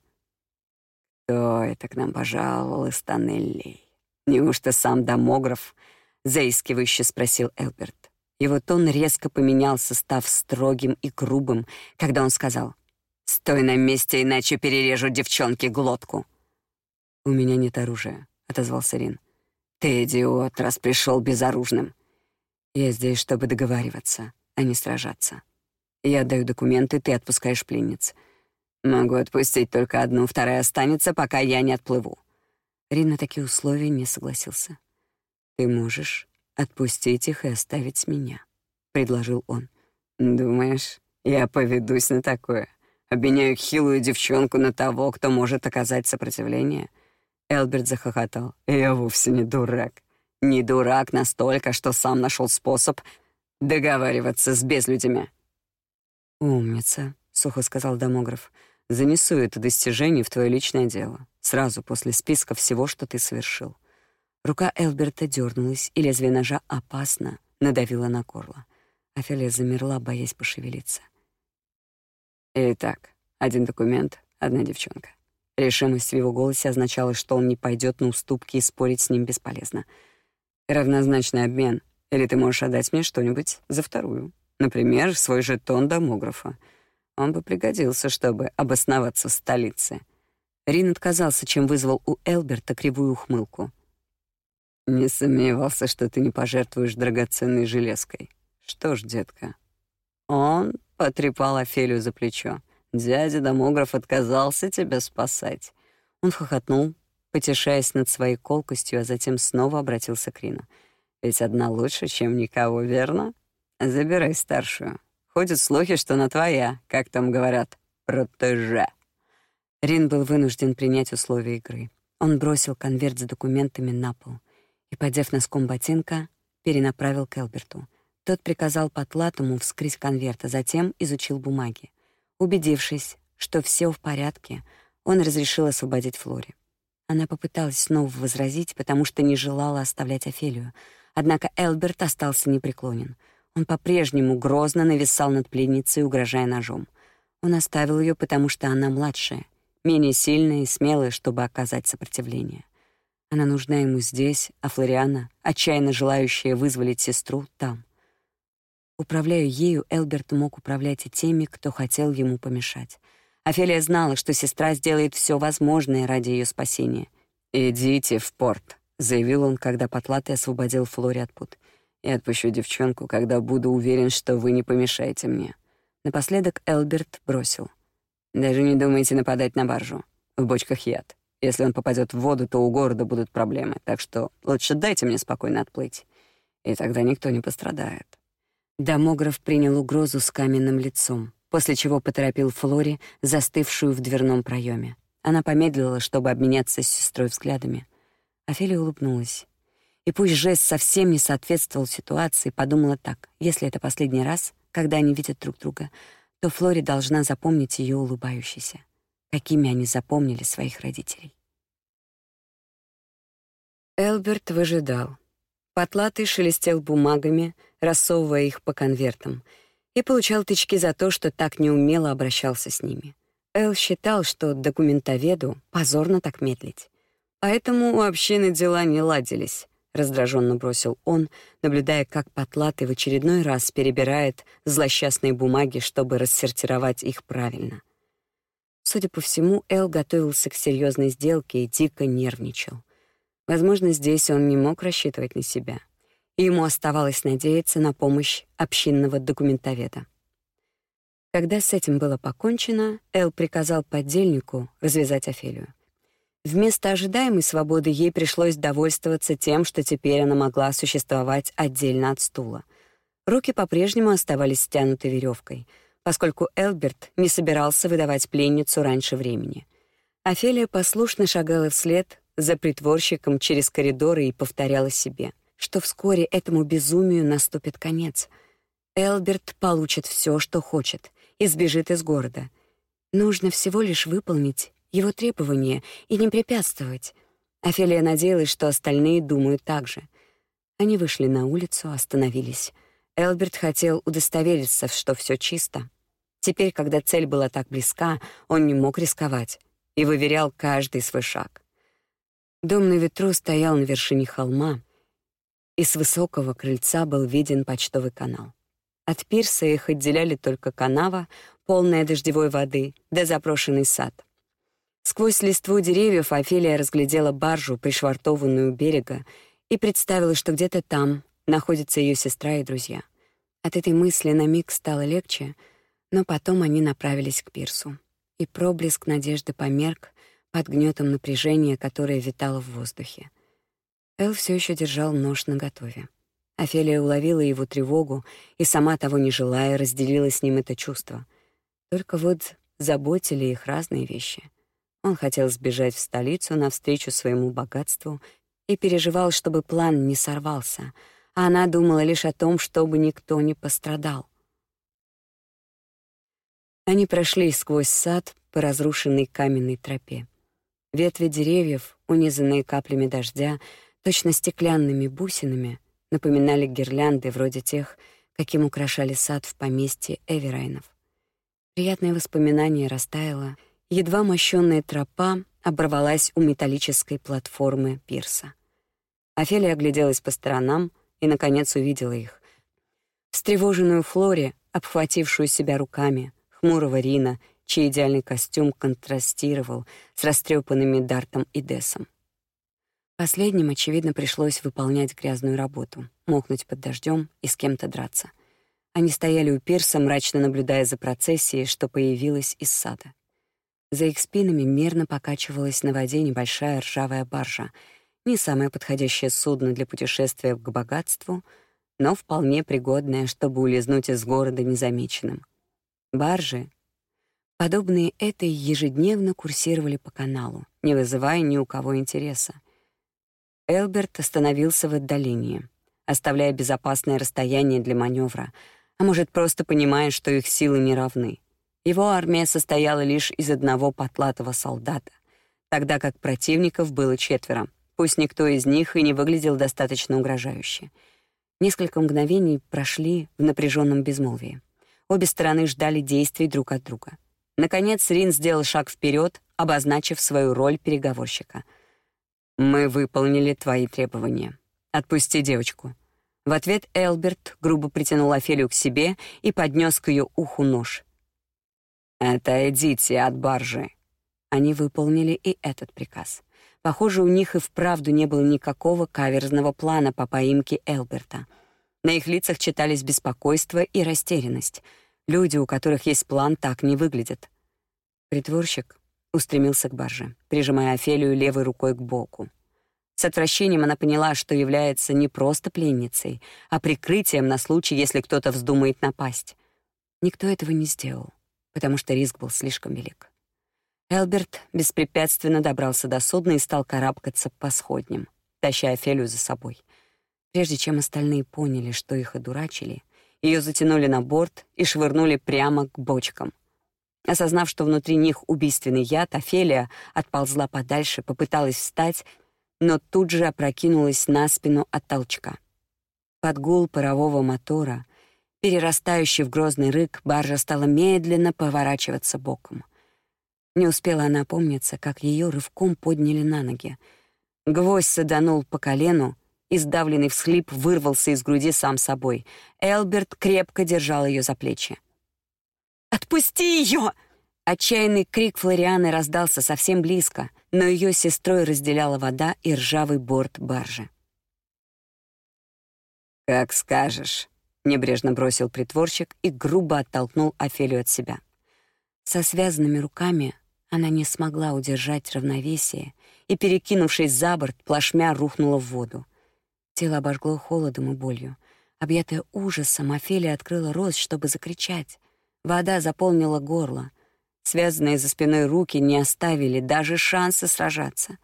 «Кто это к нам пожаловал из тоннелей? Неужто сам домограф?» — заискивающе спросил Элберт. Его тон резко поменялся, став строгим и грубым, когда он сказал «Стой на месте, иначе перережу девчонке глотку». «У меня нет оружия», — отозвался Рин. «Ты идиот, раз пришел безоружным. Я здесь, чтобы договариваться, а не сражаться. Я отдаю документы, ты отпускаешь пленниц. Могу отпустить только одну, вторая останется, пока я не отплыву». Рин на такие условия не согласился. «Ты можешь отпустить их и оставить меня», — предложил он. «Думаешь, я поведусь на такое? Обменяю хилую девчонку на того, кто может оказать сопротивление?» Элберт захохотал. «Я вовсе не дурак. Не дурак настолько, что сам нашел способ договариваться с безлюдями». «Умница», — сухо сказал домограф. «Занесу это достижение в твое личное дело, сразу после списка всего, что ты совершил». Рука Элберта дернулась, и лезвие ножа опасно надавило на горло. Офелия замерла, боясь пошевелиться. «Итак, один документ, одна девчонка. Решимость в его голосе означала, что он не пойдет на уступки и спорить с ним бесполезно. Равнозначный обмен. Или ты можешь отдать мне что-нибудь за вторую. Например, свой жетон домографа. Он бы пригодился, чтобы обосноваться в столице. Рин отказался, чем вызвал у Элберта кривую ухмылку. «Не сомневался, что ты не пожертвуешь драгоценной железкой. Что ж, детка?» Он потрепал Офелию за плечо. Дядя домограф отказался тебя спасать. Он хохотнул, потешаясь над своей колкостью, а затем снова обратился к Рину. Ведь одна лучше, чем никого, верно? Забирай старшую. Ходят слухи, что она твоя, как там говорят, протеже. Рин был вынужден принять условия игры. Он бросил конверт с документами на пол и, подев носком ботинка, перенаправил к Элберту. Тот приказал Потлатому вскрыть конверт, а затем изучил бумаги. Убедившись, что все в порядке, он разрешил освободить Флори. Она попыталась снова возразить, потому что не желала оставлять Офелию. Однако Элберт остался непреклонен. Он по-прежнему грозно нависал над пленницей, угрожая ножом. Он оставил ее, потому что она младшая, менее сильная и смелая, чтобы оказать сопротивление. Она нужна ему здесь, а Флориана, отчаянно желающая вызволить сестру, там. Управляя ею, Элберт мог управлять и теми, кто хотел ему помешать. Офелия знала, что сестра сделает все возможное ради ее спасения. «Идите в порт», — заявил он, когда Потлатый освободил Флори от пут. «Я отпущу девчонку, когда буду уверен, что вы не помешаете мне». Напоследок Элберт бросил. «Даже не думайте нападать на баржу. В бочках яд. Если он попадет в воду, то у города будут проблемы, так что лучше дайте мне спокойно отплыть. И тогда никто не пострадает». Домограф принял угрозу с каменным лицом, после чего поторопил Флори, застывшую в дверном проеме. Она помедлила, чтобы обменяться с сестрой взглядами. Офелия улыбнулась. И пусть жест совсем не соответствовал ситуации, подумала так: если это последний раз, когда они видят друг друга, то Флори должна запомнить ее улыбающейся, какими они запомнили своих родителей. Элберт выжидал. Потлатый шелестел бумагами, рассовывая их по конвертам, и получал тычки за то, что так неумело обращался с ними. Эл считал, что документоведу позорно так медлить. Поэтому у общины дела не ладились, раздраженно бросил он, наблюдая, как Потлатый в очередной раз перебирает злосчастные бумаги, чтобы рассортировать их правильно. Судя по всему, Эл готовился к серьезной сделке и дико нервничал. Возможно, здесь он не мог рассчитывать на себя, и ему оставалось надеяться на помощь общинного документоведа. Когда с этим было покончено, Эл приказал подельнику развязать Офелию. Вместо ожидаемой свободы ей пришлось довольствоваться тем, что теперь она могла существовать отдельно от стула. Руки по-прежнему оставались стянуты веревкой, поскольку Элберт не собирался выдавать пленницу раньше времени. Офелия послушно шагала вслед за притворщиком через коридоры и повторяла себе, что вскоре этому безумию наступит конец. Элберт получит все, что хочет, и сбежит из города. Нужно всего лишь выполнить его требования и не препятствовать. Офелия надеялась, что остальные думают так же. Они вышли на улицу, остановились. Элберт хотел удостовериться, что все чисто. Теперь, когда цель была так близка, он не мог рисковать и выверял каждый свой шаг. Дом на ветру стоял на вершине холма, и с высокого крыльца был виден почтовый канал. От пирса их отделяли только канава, полная дождевой воды, да запрошенный сад. Сквозь листву деревьев Офелия разглядела баржу, пришвартованную у берега, и представила, что где-то там находятся ее сестра и друзья. От этой мысли на миг стало легче, но потом они направились к пирсу, и проблеск надежды померк под гнетом напряжения, которое витало в воздухе. Эл все еще держал нож наготове. Офелия уловила его тревогу и, сама того не желая, разделила с ним это чувство. Только вот заботили их разные вещи. Он хотел сбежать в столицу навстречу своему богатству и переживал, чтобы план не сорвался, а она думала лишь о том, чтобы никто не пострадал. Они прошли сквозь сад по разрушенной каменной тропе. Ветви деревьев, унизанные каплями дождя, точно стеклянными бусинами, напоминали гирлянды вроде тех, каким украшали сад в поместье Эверайнов. Приятное воспоминание растаяло, едва мощённая тропа оборвалась у металлической платформы пирса. Офелия огляделась по сторонам и, наконец, увидела их. Встревоженную Флори, обхватившую себя руками, хмурого Рина, чей идеальный костюм контрастировал с растрепанными Дартом и Десом. Последним, очевидно, пришлось выполнять грязную работу, мокнуть под дождем и с кем-то драться. Они стояли у пирса, мрачно наблюдая за процессией, что появилась из сада. За их спинами мерно покачивалась на воде небольшая ржавая баржа, не самое подходящее судно для путешествия к богатству, но вполне пригодное, чтобы улизнуть из города незамеченным. Баржи, подобные этой, ежедневно курсировали по каналу, не вызывая ни у кого интереса. Элберт остановился в отдалении, оставляя безопасное расстояние для маневра, а может, просто понимая, что их силы не равны. Его армия состояла лишь из одного потлатого солдата, тогда как противников было четверо, пусть никто из них и не выглядел достаточно угрожающе. Несколько мгновений прошли в напряженном безмолвии. Обе стороны ждали действий друг от друга. Наконец Рин сделал шаг вперед, обозначив свою роль переговорщика — мы выполнили твои требования. Отпусти девочку. В ответ Элберт грубо притянул Офелию к себе и поднес к ее уху нож. «Отойдите от баржи». Они выполнили и этот приказ. Похоже, у них и вправду не было никакого каверзного плана по поимке Элберта. На их лицах читались беспокойство и растерянность. Люди, у которых есть план, так не выглядят. Притворщик устремился к барже, прижимая Офелию левой рукой к боку. С отвращением она поняла, что является не просто пленницей, а прикрытием на случай, если кто-то вздумает напасть. Никто этого не сделал, потому что риск был слишком велик. Элберт беспрепятственно добрался до судна и стал карабкаться по сходням, таща Офелию за собой. Прежде чем остальные поняли, что их одурачили, ее затянули на борт и швырнули прямо к бочкам — Осознав, что внутри них убийственный яд, Офелия отползла подальше, попыталась встать, но тут же опрокинулась на спину от толчка. Под гул парового мотора, перерастающий в грозный рык, баржа стала медленно поворачиваться боком. Не успела она опомниться, как ее рывком подняли на ноги. Гвоздь саданул по колену, и сдавленный всхлип вырвался из груди сам собой. Элберт крепко держал ее за плечи. «Отпусти ее!» Отчаянный крик Флорианы раздался совсем близко, но ее сестрой разделяла вода и ржавый борт баржи. «Как скажешь», — небрежно бросил притворщик и грубо оттолкнул Офелию от себя. Со связанными руками она не смогла удержать равновесие и, перекинувшись за борт, плашмя рухнула в воду. Тело обожгло холодом и болью. Объятая ужасом, Офелия открыла рот, чтобы закричать. Вода заполнила горло. Связанные за спиной руки не оставили даже шанса сражаться.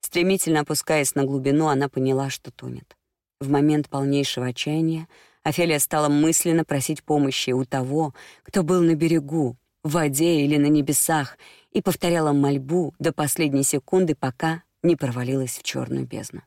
Стремительно опускаясь на глубину, она поняла, что тонет. В момент полнейшего отчаяния Офелия стала мысленно просить помощи у того, кто был на берегу, в воде или на небесах, и повторяла мольбу до последней секунды, пока не провалилась в черную бездну.